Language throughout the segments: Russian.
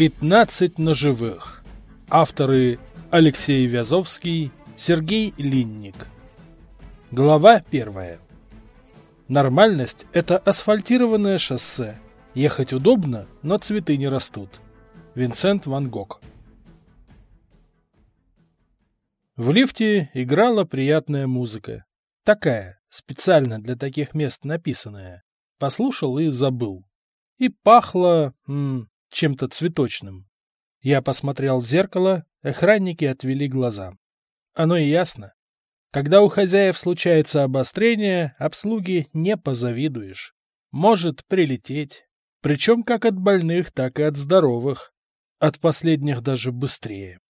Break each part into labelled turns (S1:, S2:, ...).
S1: 15 ножевых. Авторы Алексей Вязовский, Сергей Линник. Глава первая. Нормальность – это асфальтированное шоссе. Ехать удобно, но цветы не растут. Винсент Ван Гог. В лифте играла приятная музыка. Такая, специально для таких мест написанная. Послушал и забыл. И пахло м, чем-то цветочным. Я посмотрел в зеркало, охранники отвели глаза. Оно и ясно. Когда у хозяев случается обострение, обслуги не позавидуешь. Может прилететь. Причем как от больных, так и от здоровых. От последних даже быстрее.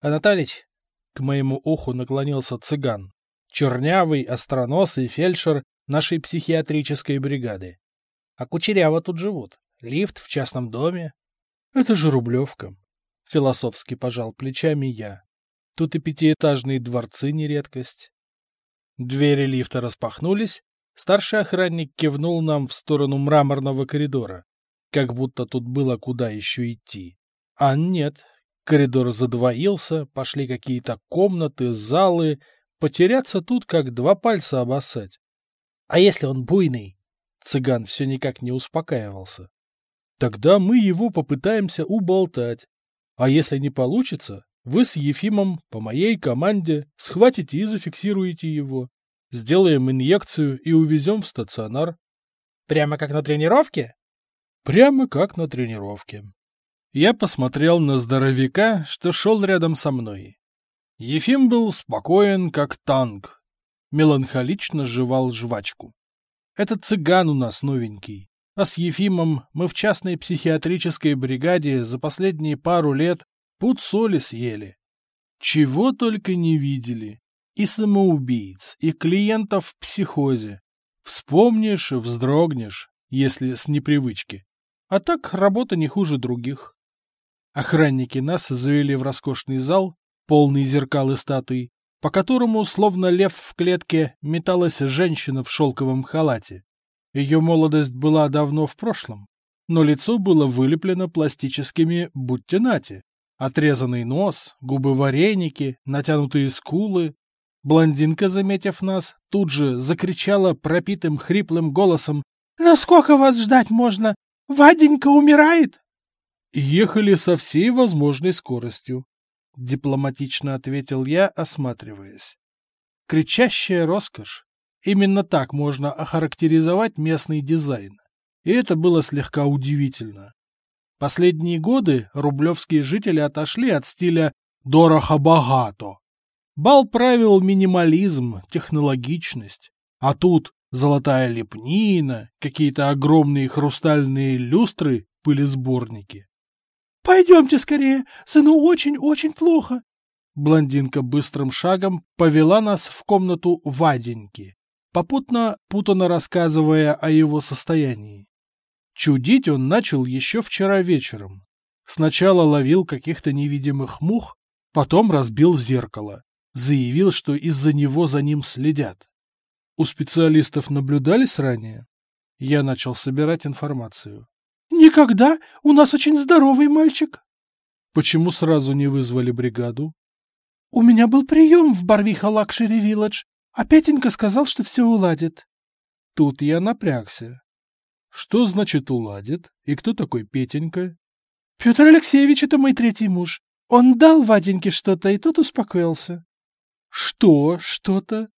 S1: Анатолич, к моему уху наклонился цыган. Чернявый, остроносый фельдшер нашей психиатрической бригады. А кучеряво тут живут. Лифт в частном доме. Это же Рублевка. Философски пожал плечами я. Тут и пятиэтажные дворцы не редкость. Двери лифта распахнулись. Старший охранник кивнул нам в сторону мраморного коридора, как будто тут было куда еще идти. А нет, коридор задвоился, пошли какие-то комнаты, залы. Потеряться тут, как два пальца обоссать. А если он буйный? Цыган все никак не успокаивался. Тогда мы его попытаемся уболтать. А если не получится, вы с Ефимом по моей команде схватите и зафиксируете его. Сделаем инъекцию и увезем в стационар.
S2: Прямо как на тренировке?
S1: Прямо как на тренировке. Я посмотрел на здоровяка, что шел рядом со мной. Ефим был спокоен, как танк. Меланхолично жевал жвачку. Этот цыган у нас новенький. А с Ефимом мы в частной психиатрической бригаде за последние пару лет пуд соли съели. Чего только не видели. И самоубийц, и клиентов в психозе. Вспомнишь, вздрогнешь, если с непривычки. А так работа не хуже других. Охранники нас завели в роскошный зал, полный зеркал и статуй, по которому, словно лев в клетке, металась женщина в шелковом халате. Ее молодость была давно в прошлом, но лицо было вылеплено пластическими будьте нати. Отрезанный нос, губы-вареники, натянутые скулы. Блондинка, заметив нас, тут же закричала пропитым хриплым голосом «Ну сколько вас ждать можно? Ваденька умирает!» Ехали со всей возможной скоростью. Дипломатично ответил я, осматриваясь. Кричащая роскошь. Именно так можно охарактеризовать местный дизайн. И это было слегка удивительно. Последние годы рублевские жители отошли от стиля «дорого-богато». Бал правил минимализм, технологичность. А тут золотая лепнина, какие-то огромные хрустальные люстры, пылесборники. «Пойдемте скорее, сыну очень-очень плохо». Блондинка быстрым шагом повела нас в комнату Ваденьки, попутно путано рассказывая о его состоянии. Чудить он начал еще вчера вечером. Сначала ловил каких-то невидимых мух, потом разбил зеркало. Заявил, что из-за него за ним следят. У специалистов наблюдались ранее? Я начал собирать информацию. «Никогда! У нас очень здоровый мальчик!» «Почему сразу не вызвали бригаду?» «У меня был прием в Барвиха Luxury Village. А Петенька сказал, что все уладит. Тут я напрягся. Что значит уладит? И кто такой Петенька? Петр Алексеевич — это мой третий муж. Он дал Ваденьке что-то, и тот успокоился. Что что-то?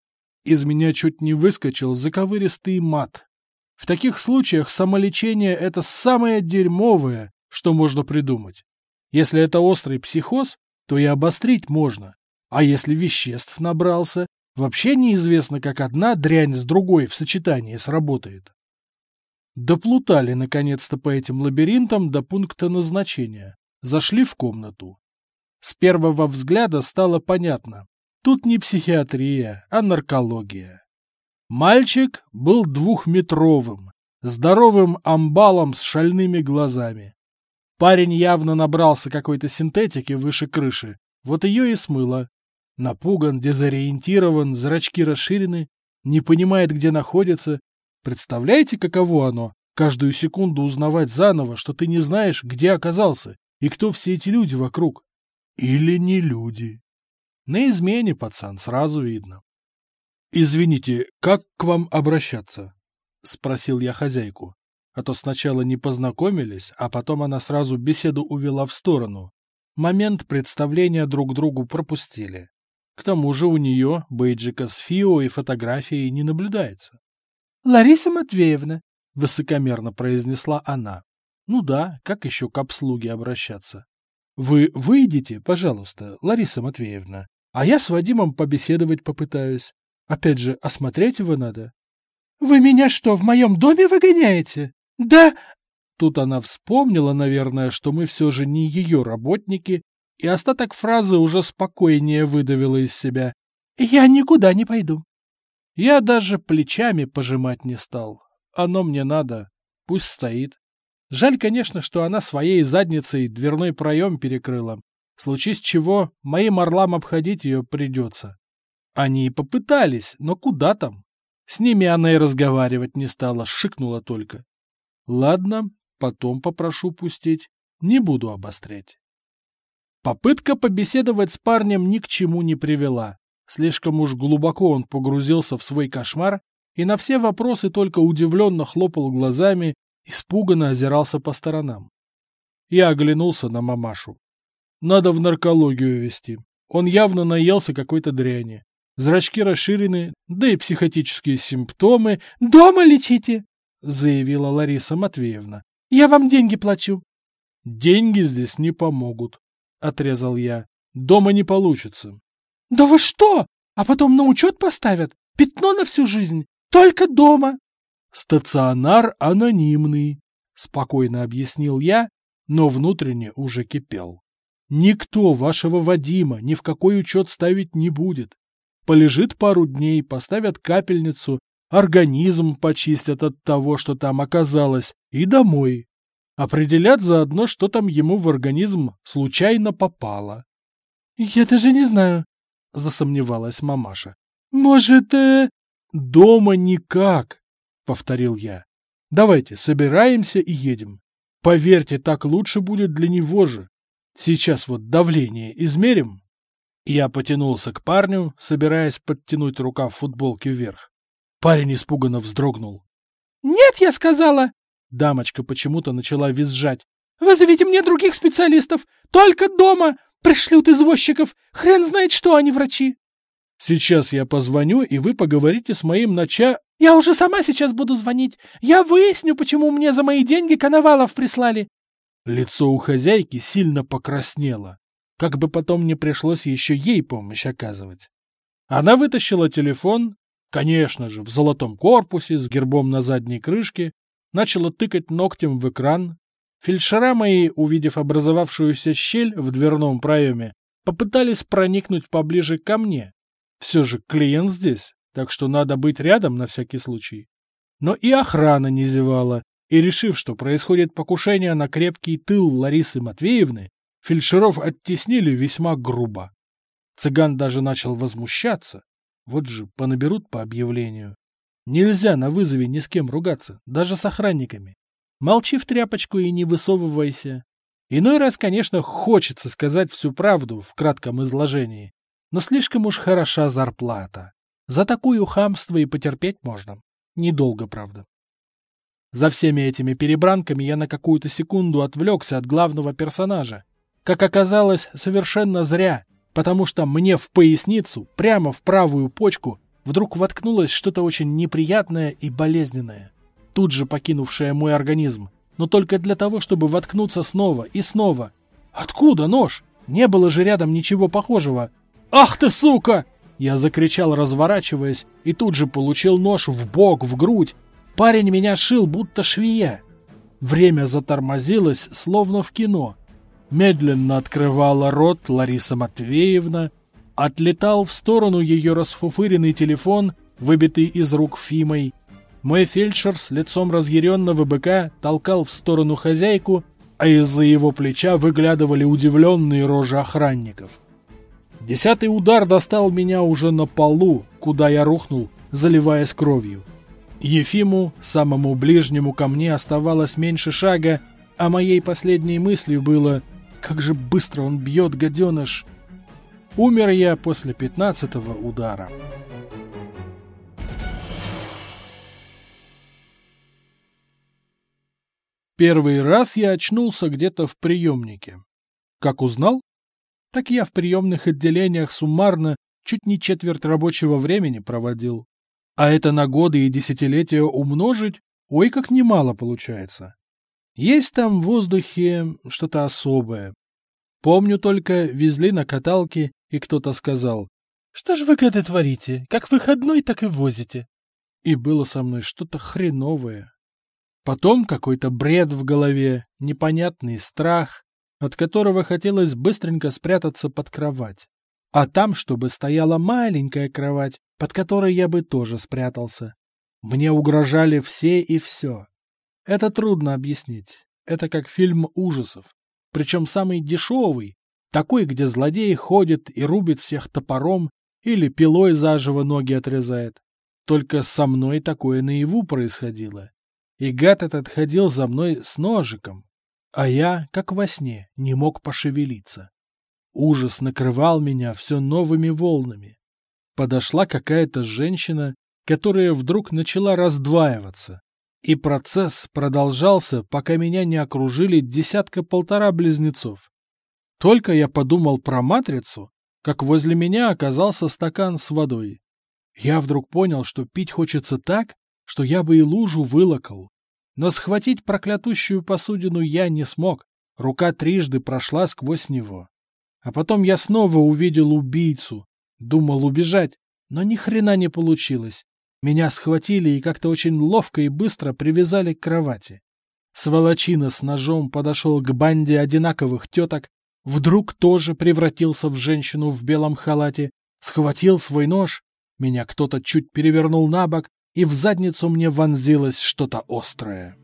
S1: Из меня чуть не выскочил заковыристый мат. В таких случаях самолечение — это самое дерьмовое, что можно придумать. Если это острый психоз, то и обострить можно. А если веществ набрался, Вообще неизвестно, как одна дрянь с другой в сочетании сработает. Доплутали, наконец-то, по этим лабиринтам до пункта назначения. Зашли в комнату. С первого взгляда стало понятно. Тут не психиатрия, а наркология. Мальчик был двухметровым, здоровым амбалом с шальными глазами. Парень явно набрался какой-то синтетики выше крыши, вот ее и смыло. Напуган, дезориентирован, зрачки расширены, не понимает, где находится. Представляете, каково оно? Каждую секунду узнавать заново, что ты не знаешь, где оказался, И кто все эти люди вокруг? Или не люди? На измене, пацан, сразу видно. «Извините, как к вам обращаться?» — спросил я хозяйку. А то сначала не познакомились, а потом она сразу беседу увела в сторону. Момент представления друг другу пропустили. К тому же у нее бейджика с фио и фотографией не наблюдается.
S2: — Лариса Матвеевна, — высокомерно произнесла
S1: она. Ну да, как еще к обслуге обращаться? Вы выйдите, пожалуйста, Лариса Матвеевна, а я с Вадимом побеседовать попытаюсь. Опять же, осмотреть его надо.
S2: — Вы меня что, в моем доме выгоняете? Да...
S1: Тут она вспомнила, наверное, что мы все же не ее работники, и остаток фразы уже спокойнее выдавила из себя.
S2: — Я никуда не пойду.
S1: Я даже плечами пожимать не стал. Оно мне надо. Пусть стоит. Жаль, конечно, что она своей задницей дверной проем перекрыла. Случись чего, моим орлам обходить ее придется. Они и попытались, но куда там? С ними она и разговаривать не стала, шикнула только. Ладно, потом попрошу пустить, не буду обострять. Попытка побеседовать с парнем ни к чему не привела. Слишком уж глубоко он погрузился в свой кошмар и на все вопросы только удивленно хлопал глазами Испуганно озирался по сторонам. Я оглянулся на мамашу. Надо в наркологию везти. Он явно наелся какой-то дряни. Зрачки расширены, да и психотические симптомы.
S2: «Дома лечите!»
S1: — заявила Лариса Матвеевна.
S2: «Я вам деньги плачу».
S1: «Деньги здесь не помогут», — отрезал я. «Дома не получится».
S2: «Да вы что? А потом на учет поставят? Пятно на всю жизнь? Только дома!»
S1: Стационар анонимный, спокойно объяснил я, но внутренне уже кипел. Никто вашего Вадима ни в какой учет ставить не будет. Полежит пару дней, поставят капельницу, организм почистят от того, что там оказалось, и домой. Определят заодно, что там ему в организм случайно попало.
S2: — Я даже не знаю, — засомневалась мамаша. — Может, э...
S1: — Дома никак, — повторил я. «Давайте, собираемся и едем. Поверьте, так лучше будет для него же. Сейчас вот давление измерим». Я потянулся к парню, собираясь подтянуть рукав футболки вверх. Парень испуганно вздрогнул.
S2: «Нет, я сказала!»
S1: Дамочка почему-то начала визжать.
S2: «Вызовите мне других специалистов! Только дома! Пришлют извозчиков! Хрен знает, что они врачи!»
S1: «Сейчас я позвоню, и вы поговорите с моим нача...»
S2: Я уже сама сейчас буду звонить. Я выясню, почему мне за мои деньги коновалов прислали.
S1: Лицо у хозяйки сильно покраснело. Как бы потом не пришлось еще ей помощь оказывать. Она вытащила телефон, конечно же, в золотом корпусе с гербом на задней крышке, начала тыкать ногтем в экран. Фельдшера мои, увидев образовавшуюся щель в дверном проеме, попытались проникнуть поближе ко мне. Все же клиент здесь, так что надо быть рядом на всякий случай. Но и охрана не зевала, и, решив, что происходит покушение на крепкий тыл Ларисы Матвеевны, фельдшеров оттеснили весьма грубо. Цыган даже начал возмущаться. Вот же, понаберут по объявлению. Нельзя на вызове ни с кем ругаться, даже с охранниками. Молчи в тряпочку и не высовывайся. Иной раз, конечно, хочется сказать всю правду в кратком изложении, но слишком уж хороша зарплата. За такую хамство и потерпеть можно. Недолго, правда. За всеми этими перебранками я на какую-то секунду отвлекся от главного персонажа. Как оказалось, совершенно зря, потому что мне в поясницу, прямо в правую почку, вдруг воткнулось что-то очень неприятное и болезненное, тут же покинувшее мой организм, но только для того, чтобы воткнуться снова и снова. Откуда нож? Не было же рядом ничего похожего. «Ах ты, сука!» Я закричал, разворачиваясь, и тут же получил нож в бок, в грудь. Парень меня шил, будто швея. Время затормозилось, словно в кино. Медленно открывала рот Лариса Матвеевна, отлетал в сторону ее расфуфыренный телефон, выбитый из рук Фимой. Мой фельдшер с лицом разъяренного быка толкал в сторону хозяйку, а из-за его плеча выглядывали удивленные рожи охранников. Десятый удар достал меня уже на полу, куда я рухнул, заливаясь кровью. Ефиму, самому ближнему ко мне, оставалось меньше шага, а моей последней мыслью было Как же быстро он бьет, гаденыш! Умер я после пятнадцатого удара. Первый раз я очнулся где-то в приемнике. Как узнал? Так я в приемных отделениях суммарно чуть не четверть рабочего времени проводил. А это на годы и десятилетия умножить, ой, как немало получается. Есть там в воздухе что-то особое. Помню только, везли на каталке, и кто-то сказал,
S2: «Что ж вы это творите? Как выходной, так и возите».
S1: И было со мной что-то хреновое. Потом какой-то бред в голове, непонятный страх, от которого хотелось быстренько спрятаться под кровать. А там, чтобы стояла маленькая кровать, под которой я бы тоже спрятался. Мне угрожали все и все. Это трудно объяснить. Это как фильм ужасов. Причем самый дешевый, такой, где злодей ходит и рубит всех топором или пилой заживо ноги отрезает. Только со мной такое наяву происходило и гад этот ходил за мной с ножиком, а я, как во сне, не мог пошевелиться. Ужас накрывал меня все новыми волнами. Подошла какая-то женщина, которая вдруг начала раздваиваться, и процесс продолжался, пока меня не окружили десятка-полтора близнецов. Только я подумал про матрицу, как возле меня оказался стакан с водой. Я вдруг понял, что пить хочется так, что я бы и лужу вылокал. Но схватить проклятущую посудину я не смог, рука трижды прошла сквозь него. А потом я снова увидел убийцу, думал убежать, но ни хрена не получилось. Меня схватили и как-то очень ловко и быстро привязали к кровати. Сволочина с ножом подошел к банде одинаковых теток, вдруг тоже превратился в женщину в белом халате, схватил свой нож, меня кто-то чуть перевернул на бок, и в задницу мне вонзилось что-то острое.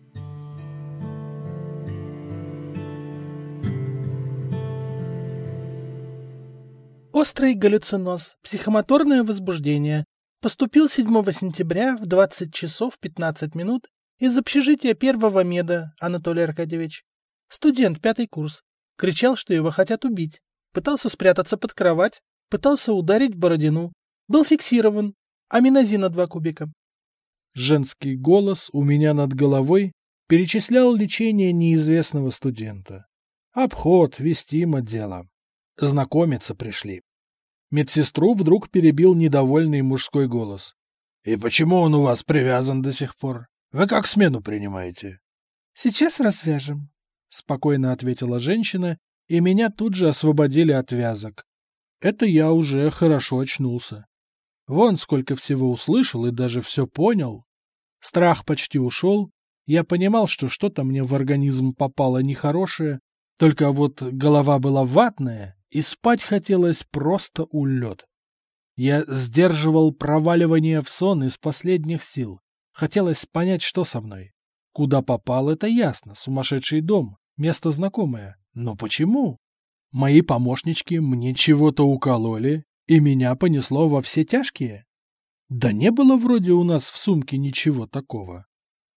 S2: Острый галлюциноз, психомоторное возбуждение. Поступил 7 сентября в 20 часов 15 минут из общежития первого меда, Анатолий Аркадьевич. Студент, пятый курс. Кричал, что его хотят убить. Пытался спрятаться под кровать, пытался ударить Бородину. Был фиксирован. Аминозина 2 кубика.
S1: Женский голос у меня над головой перечислял лечение неизвестного студента. Обход, вестимо дело. Знакомиться пришли. Медсестру вдруг перебил недовольный мужской голос. — И почему он у вас привязан до сих пор? Вы как смену принимаете?
S2: — Сейчас развяжем, — спокойно ответила женщина, и меня тут же освободили от вязок. Это я уже хорошо очнулся. Вон сколько всего услышал и даже все понял. Страх почти ушел. Я понимал, что что-то мне в организм попало нехорошее, только вот голова была ватная, и спать хотелось просто улет. Я сдерживал проваливание в сон из последних сил. Хотелось понять, что со мной. Куда попал, это ясно, сумасшедший дом, место знакомое. Но почему? Мои помощнички мне чего-то укололи, и меня понесло во все тяжкие. Да не было вроде у нас в сумке ничего такого.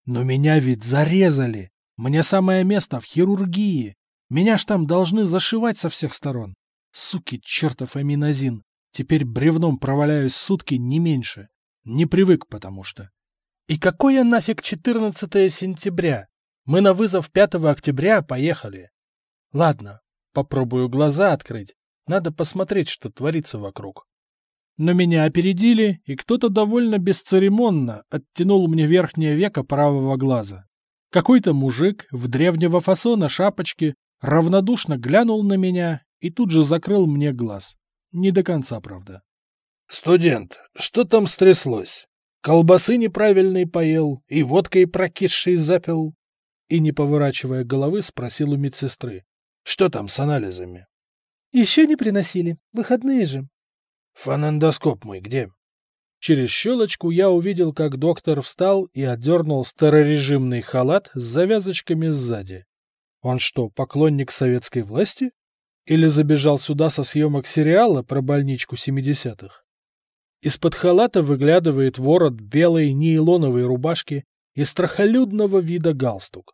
S2: Но меня ведь зарезали. Мне самое место в хирургии. Меня ж там должны зашивать со всех сторон. Суки, чертов аминозин. Теперь бревном проваляюсь сутки не меньше. Не привык, потому что. И какое нафиг 14 сентября? Мы на вызов 5 октября поехали. Ладно, попробую глаза открыть. Надо посмотреть, что творится вокруг. Но меня опередили, и кто-то довольно бесцеремонно оттянул мне верхнее веко правого глаза. Какой-то мужик в древнего фасона шапочке равнодушно глянул на меня и тут же закрыл мне глаз. Не до конца, правда. — Студент, что там стряслось? Колбасы неправильной поел и водкой прокисшей запил? И, не поворачивая головы, спросил у медсестры. — Что там с анализами? — Еще не приносили. Выходные же.
S1: Фонендоскоп мой где? Через щелочку я увидел, как доктор встал и отдернул старорежимный халат с завязочками сзади. Он что, поклонник советской власти? Или забежал сюда со съемок сериала про больничку 70-х? Из-под халата выглядывает ворот белой нейлоновой рубашки и страхолюдного вида галстук.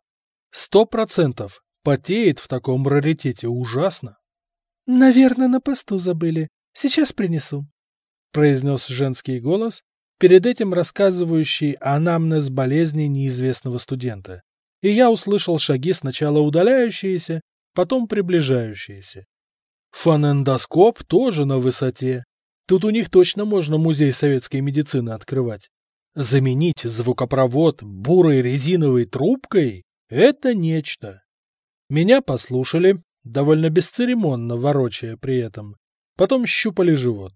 S1: Сто процентов Потеет в таком раритете ужасно.
S2: — Наверное, на посту забыли. Сейчас принесу, — произнес женский голос, перед этим рассказывающий анамнез болезни неизвестного студента. И я услышал шаги, сначала удаляющиеся, потом приближающиеся. Фонендоскоп тоже на высоте. Тут у них точно можно музей советской медицины открывать. Заменить звукопровод бурой резиновой трубкой — это нечто. Меня послушали, довольно бесцеремонно ворочая при этом. Потом щупали живот.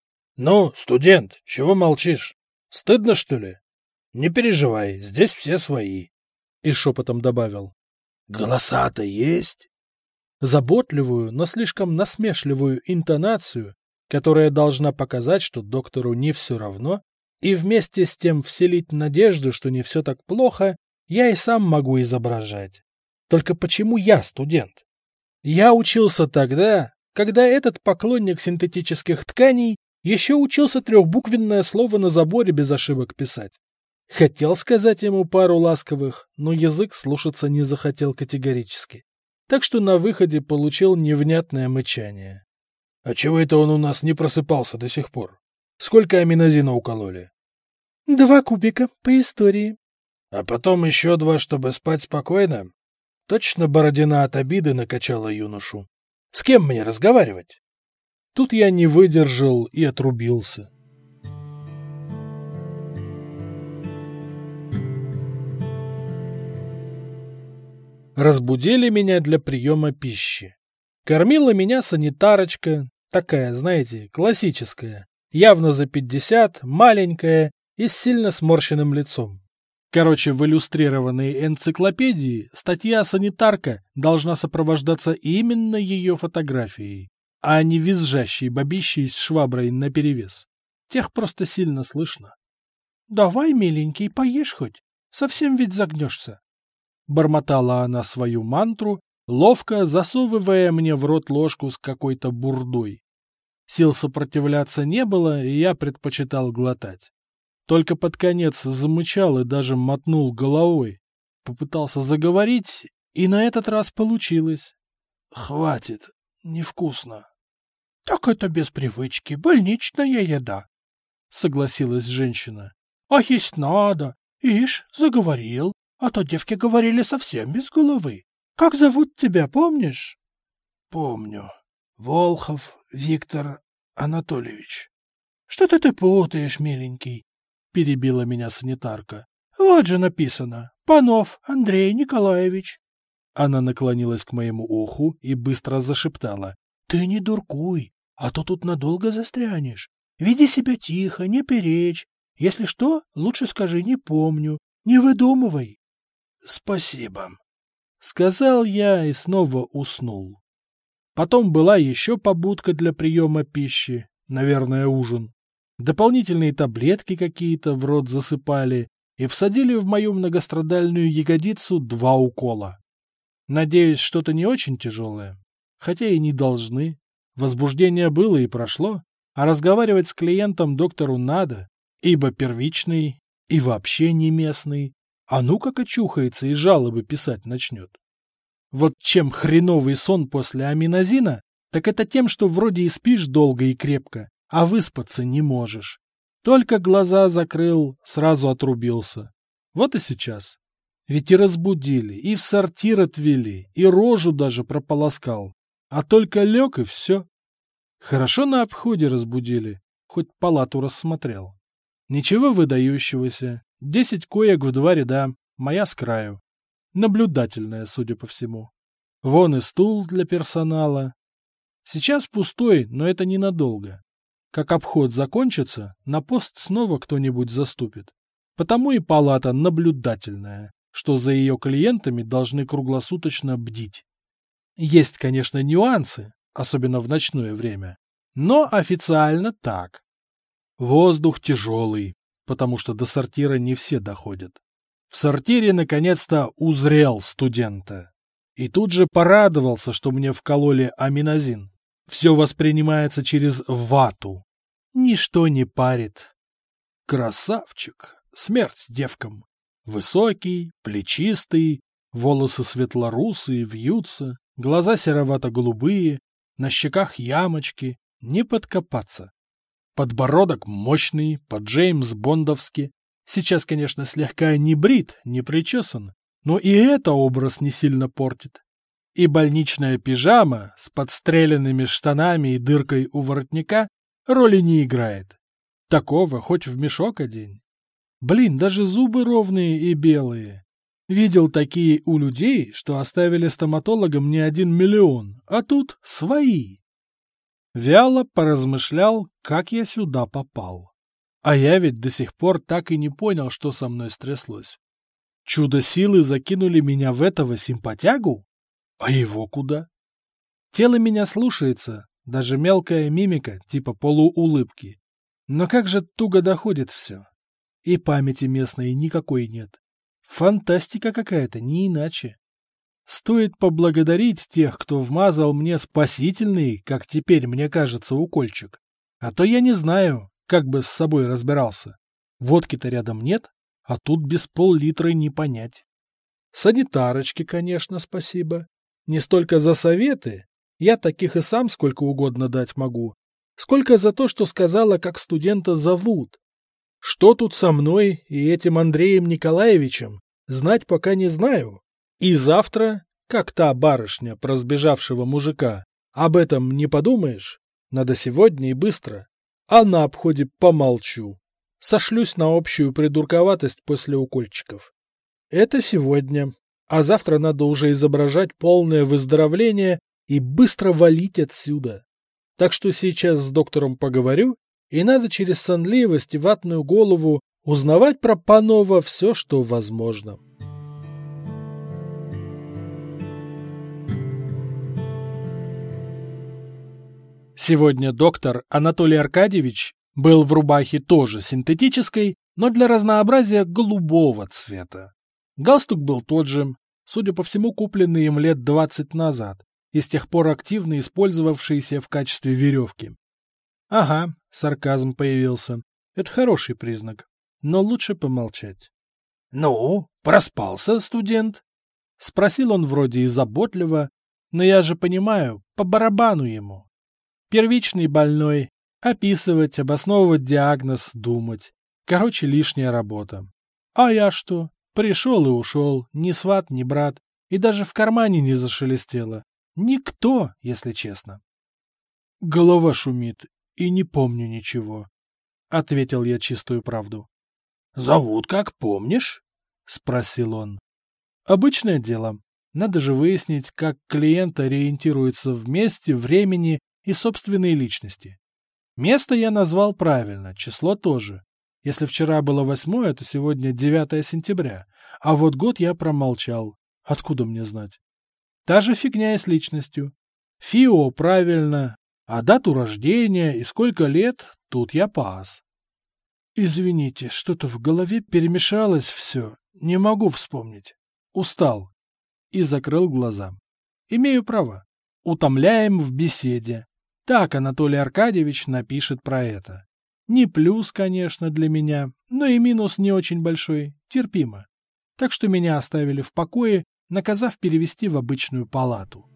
S2: — Ну, студент, чего молчишь? Стыдно, что ли? Не переживай, здесь все свои. И шепотом добавил. — Голоса-то есть? Заботливую, но слишком насмешливую интонацию, которая должна показать, что доктору не все равно, и вместе с тем вселить надежду, что не все так плохо, я и сам могу изображать. Только почему я студент? Я учился тогда, когда этот поклонник синтетических тканей еще учился трехбуквенное слово на заборе без ошибок писать. Хотел сказать ему пару ласковых, но язык слушаться не захотел категорически. Так что на выходе получил невнятное мычание. — А чего это он у нас не просыпался до сих пор? Сколько аминозина укололи? — Два кубика по истории. — А потом еще два, чтобы спать спокойно? Точно Бородина от обиды накачала юношу. С кем мне разговаривать? Тут я не выдержал и отрубился. Разбудили меня для приема пищи. Кормила меня санитарочка, такая, знаете, классическая, явно за пятьдесят, маленькая и с сильно сморщенным лицом. Короче, в иллюстрированной энциклопедии статья «Санитарка» должна сопровождаться именно ее фотографией, а не визжащей бабищей с шваброй наперевес. Тех просто сильно слышно. — Давай, миленький, поешь хоть, совсем ведь загнешься. Бормотала она свою мантру, ловко засовывая мне в рот ложку с какой-то бурдой. Сил сопротивляться не было, и я предпочитал глотать. Только под конец замычал и даже мотнул головой. Попытался заговорить, и на этот раз получилось. — Хватит, невкусно. — Так это без привычки, больничная еда, — согласилась женщина. — А есть надо. Ишь, заговорил, а то девки говорили совсем без головы. Как зовут тебя, помнишь? — Помню. Волхов Виктор Анатольевич. — Что-то ты путаешь, миленький, — перебила меня санитарка. — Вот же написано. Панов Андрей Николаевич. Она наклонилась к моему уху и быстро зашептала. — Ты не дуркуй, а то тут надолго застрянешь. Веди себя тихо, не перечь. Если что, лучше скажи «не помню». Не выдумывай. — Спасибо, — сказал я и снова уснул. Потом была еще побудка для приема пищи, наверное, ужин. Дополнительные таблетки какие-то в рот засыпали и всадили в мою многострадальную ягодицу два укола. Надеюсь, что-то не очень тяжелое. Хотя и не должны. Возбуждение было и прошло, а разговаривать с клиентом доктору надо, ибо первичный и вообще не местный, а ну как очухается и жалобы писать начнет. Вот чем хреновый сон после аминозина, так это тем, что вроде и спишь долго и крепко, а выспаться не можешь. Только глаза закрыл, сразу отрубился. Вот и сейчас. Ведь и разбудили, и в сортир отвели, и рожу даже прополоскал. А только лег и все. Хорошо на обходе разбудили, хоть палату рассмотрел. Ничего выдающегося. Десять коек в два ряда, моя с краю. Наблюдательная, судя по всему. Вон и стул для персонала. Сейчас пустой, но это ненадолго. Как обход закончится, на пост снова кто-нибудь заступит. Потому и палата наблюдательная что за ее клиентами должны круглосуточно бдить. Есть, конечно, нюансы, особенно в ночное время, но официально так. Воздух тяжелый, потому что до сортира не все доходят. В сортире наконец-то узрел студента. И тут же порадовался, что мне вкололи аминозин. Все воспринимается через вату. Ничто не парит. Красавчик. Смерть девкам. Высокий, плечистый,
S1: Волосы светлорусые, вьются, глаза серовато-голубые, на щеках ямочки, не подкопаться. Подбородок мощный, по Джеймс Бондовски. Сейчас, конечно, слегка не брит, не причесан, но и это образ не сильно портит. И больничная пижама с подстреленными штанами и дыркой у воротника роли не играет. Такого хоть в мешок одень. Блин, даже зубы ровные и белые. Видел такие у людей, что оставили стоматологам не один миллион, а тут свои. Вяло поразмышлял, как я сюда попал. А я ведь до сих пор так и не понял, что со мной стряслось. Чудо-силы закинули меня в этого симпатягу? А его куда? Тело меня слушается, даже мелкая мимика, типа полуулыбки. Но как же туго доходит все. И памяти местной никакой нет. Фантастика какая-то, не иначе. Стоит поблагодарить тех, кто вмазал мне спасительный, как теперь мне кажется, укольчик. А то я не знаю, как бы с собой разбирался. Водки-то рядом нет, а тут без пол-литра не понять. Санитарочке, конечно, спасибо. Не столько за советы, я таких и сам сколько угодно дать могу, сколько за то, что сказала, как студента зовут. Что тут со мной и этим Андреем Николаевичем, знать пока не знаю. И завтра, как та барышня про сбежавшего мужика, об этом не подумаешь? Надо сегодня и быстро. А на обходе помолчу. Сошлюсь на общую придурковатость после укольчиков. Это сегодня. А завтра надо уже изображать полное выздоровление и быстро валить отсюда. Так что сейчас с доктором поговорю, и надо через сонливость и ватную голову узнавать про Панова все, что возможно. Сегодня доктор Анатолий Аркадьевич был в рубахе тоже синтетической, но для разнообразия голубого цвета. Галстук был тот же, судя по всему, купленный им лет 20 назад и с тех пор активно использовавшийся в качестве веревки. Ага, сарказм появился. Это хороший признак, но лучше помолчать. — Ну, проспался, студент? — спросил он вроде и заботливо, но я же понимаю, по барабану ему. Первичный больной, описывать, обосновывать диагноз, думать. Короче, лишняя работа. А я что? Пришел и ушел, ни сват, ни брат, и даже в кармане не зашелестело. Никто, если честно. Голова шумит, и не помню ничего. Ответил я чистую правду. — Зовут как помнишь? — спросил он. — Обычное дело. Надо же выяснить, как клиент ориентируется в месте, времени и собственной личности. Место я назвал правильно, число тоже. Если вчера было восьмое, то сегодня 9 сентября. А вот год я промолчал. Откуда мне знать? Та же фигня и с личностью. ФИО правильно, а дату рождения и сколько лет тут я пас. Извините, что-то в голове перемешалось все. Не могу вспомнить. Устал. И закрыл глаза. Имею право. Утомляем в беседе. Так Анатолий Аркадьевич напишет про это. Не плюс, конечно, для меня, но и минус не очень большой, терпимо. Так что меня оставили в покое, наказав перевести в обычную палату.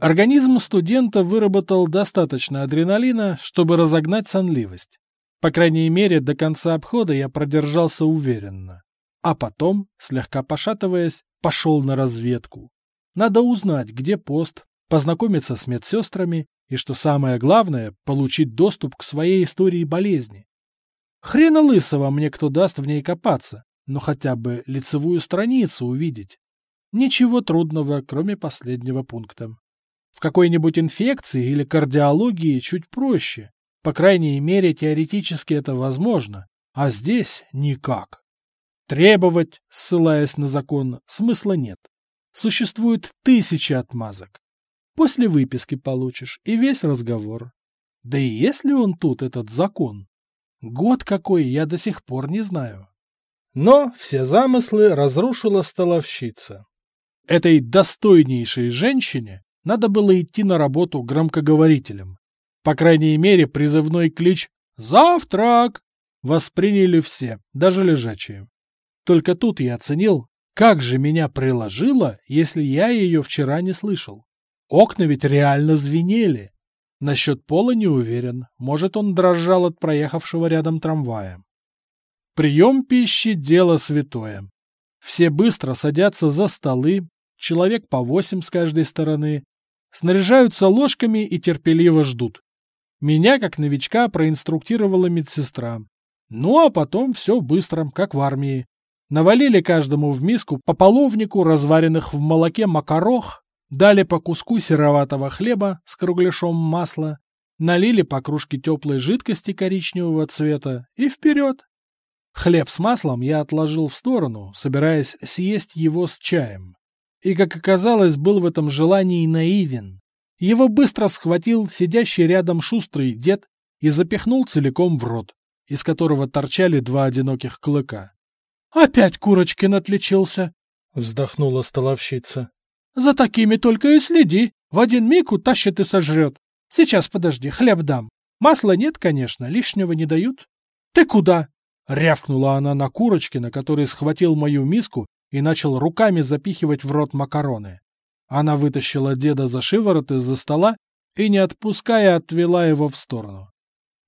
S1: Организм студента выработал достаточно адреналина, чтобы разогнать сонливость. По крайней мере, до конца обхода я продержался уверенно. А потом, слегка пошатываясь, пошел на разведку. Надо узнать, где пост, познакомиться с медсестрами и, что самое главное, получить доступ к своей истории болезни. Хрена лысого мне кто даст в ней копаться, но хотя бы лицевую страницу увидеть. Ничего трудного, кроме последнего пункта. В какой-нибудь инфекции или кардиологии чуть проще. По крайней мере, теоретически это возможно, а здесь никак. Требовать, ссылаясь на закон, смысла нет. Существует тысячи отмазок. После выписки получишь, и весь разговор. Да и есть ли он тут, этот закон? Год какой, я до сих пор не знаю. Но все замыслы разрушила столовщица. Этой достойнейшей женщине надо было идти на работу громкоговорителем. По крайней мере, призывной клич
S2: «Завтрак!» Восприняли все, даже лежачие. Только тут я оценил, как же меня приложило, если я ее вчера не слышал. Окна ведь реально звенели. Насчет пола не уверен, может, он дрожал от проехавшего рядом трамвая. Прием пищи – дело святое. Все быстро садятся за столы, человек по восемь с каждой стороны, снаряжаются ложками и терпеливо ждут. Меня, как новичка, проинструктировала медсестра. Ну а потом все быстро, как в армии. Навалили каждому в миску по половнику разваренных в молоке макарох, дали по куску сероватого хлеба с кругляшом масла, налили по кружке теплой жидкости коричневого цвета и вперед. Хлеб с маслом я отложил в сторону, собираясь съесть его с чаем. И, как оказалось, был в этом желании наивен. Его быстро схватил сидящий рядом шустрый дед и запихнул целиком в рот, из которого торчали два одиноких клыка. «Опять Курочкин отличился!» — вздохнула столовщица. «За такими только и следи. В один миг утащит и сожрет. Сейчас, подожди, хлеб дам. Масла нет, конечно, лишнего не дают. Ты куда?» Рявкнула она на Курочкина, который схватил мою миску и начал руками запихивать в рот макароны. Она вытащила деда за шиворот из-за стола и, не отпуская, отвела его в сторону.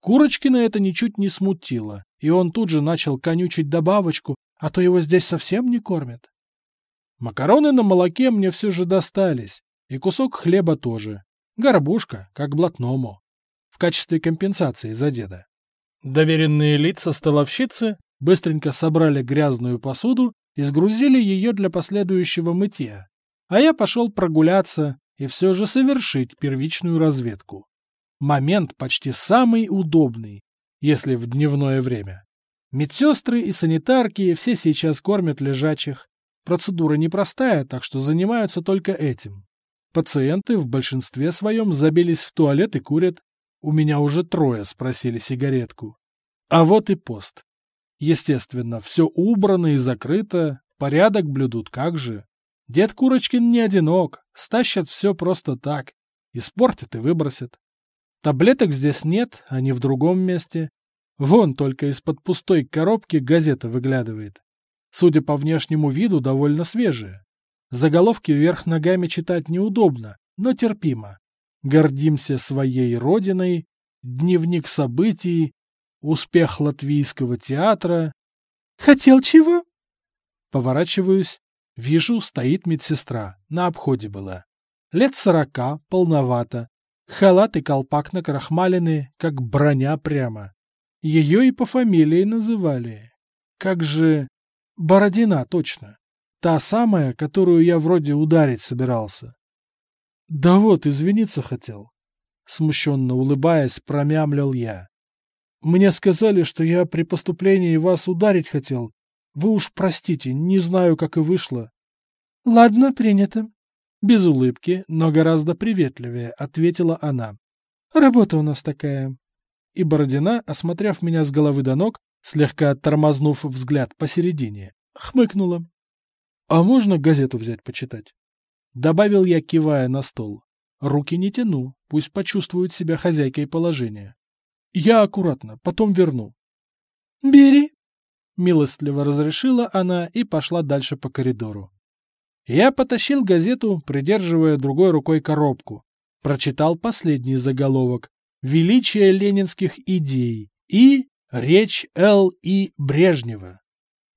S2: Курочкина это ничуть не смутило, и он тут же начал конючить добавочку, а то его здесь совсем не кормят. Макароны на молоке мне все же достались, и кусок хлеба тоже. Горбушка, как блатному. В качестве компенсации за деда. Доверенные лица столовщицы быстренько собрали грязную посуду и сгрузили ее для последующего мытья, а я пошел прогуляться и все же совершить первичную разведку. Момент почти самый удобный, если в дневное время. Медсестры и санитарки все сейчас кормят лежачих. Процедура непростая, так что занимаются только этим. Пациенты в большинстве своем забились в туалет и курят, у меня уже трое спросили сигаретку. А вот и пост. Естественно, все убрано и закрыто, порядок блюдут как же. Дед Курочкин не одинок, стащат все просто так. Испортят и выбросят. Таблеток здесь нет, они в другом месте. Вон только из-под пустой коробки газета выглядывает. Судя по внешнему виду, довольно свежая. Заголовки вверх ногами читать неудобно, но терпимо гордимся своей родиной, дневник событий, успех латвийского театра. Хотел чего? Поворачиваюсь, вижу, стоит медсестра, на обходе была. Лет сорока, полновато, халат и колпак накрахмалены, как броня прямо. Ее и по фамилии называли. Как же... Бородина, точно. Та самая, которую я вроде ударить собирался. Да вот, извиниться хотел. Смущенно улыбаясь, промямлил я. Мне сказали, что я при поступлении вас ударить хотел. Вы уж простите, не знаю, как и вышло. Ладно, принято. Без улыбки, но гораздо приветливее, ответила она. Работа у нас такая. И Бородина, осмотрев меня с головы до ног, слегка тормознув взгляд посередине, хмыкнула. А можно газету взять почитать? Добавил я, кивая на стол. Руки не тяну, пусть почувствуют себя хозяйкой положения. Я аккуратно, потом верну. «Бери!» Милостливо разрешила она и пошла дальше по коридору. Я потащил газету, придерживая другой рукой коробку. Прочитал последний заголовок «Величие ленинских идей» и «Речь Л. И. Брежнева».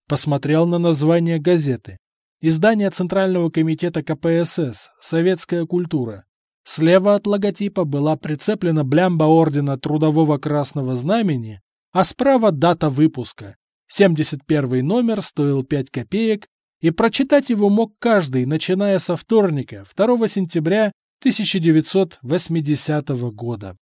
S2: Посмотрел на название газеты. Издание Центрального комитета КПСС «Советская культура». Слева от логотипа была прицеплена блямба Ордена Трудового Красного Знамени, а справа дата выпуска. 71 номер стоил 5 копеек, и прочитать его мог каждый, начиная со вторника, 2 сентября 1980 года.